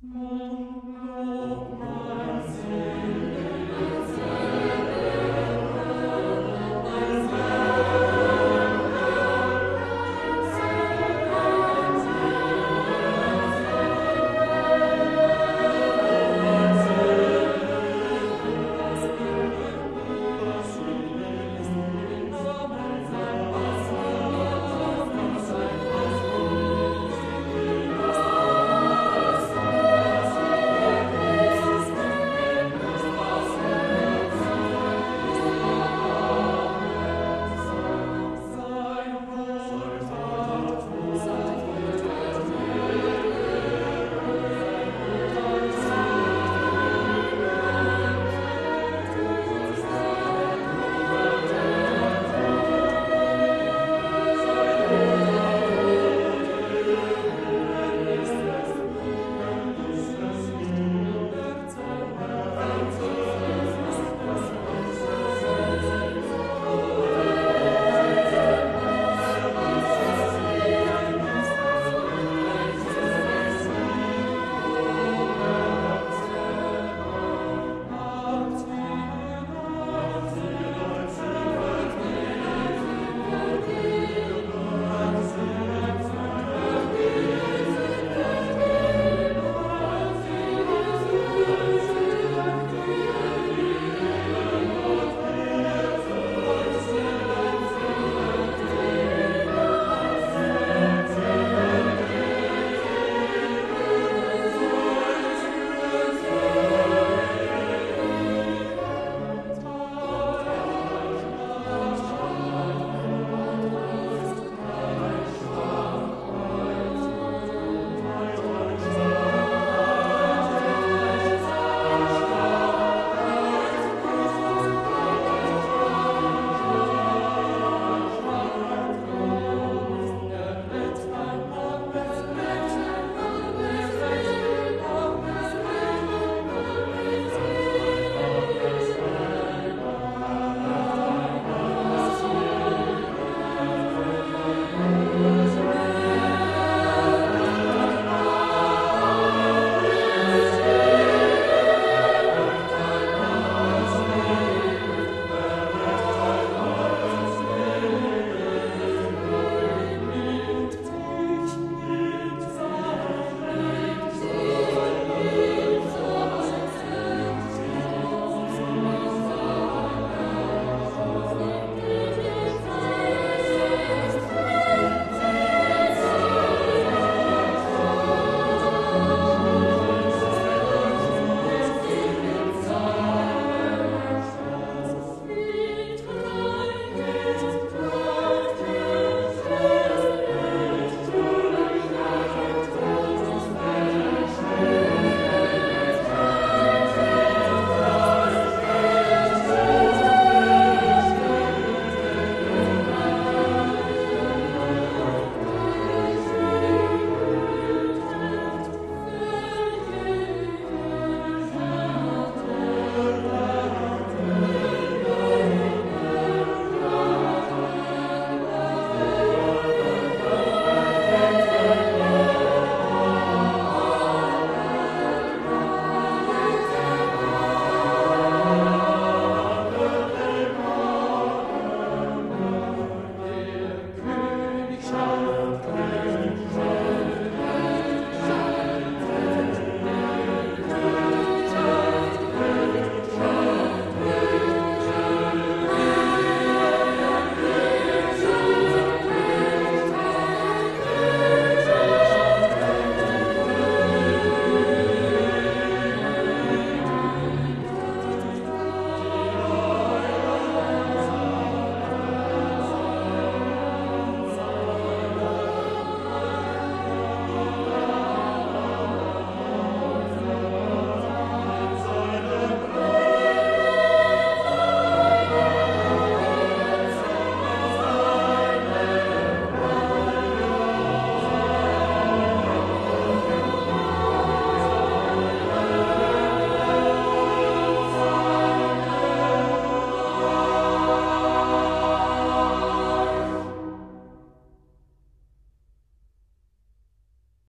Mon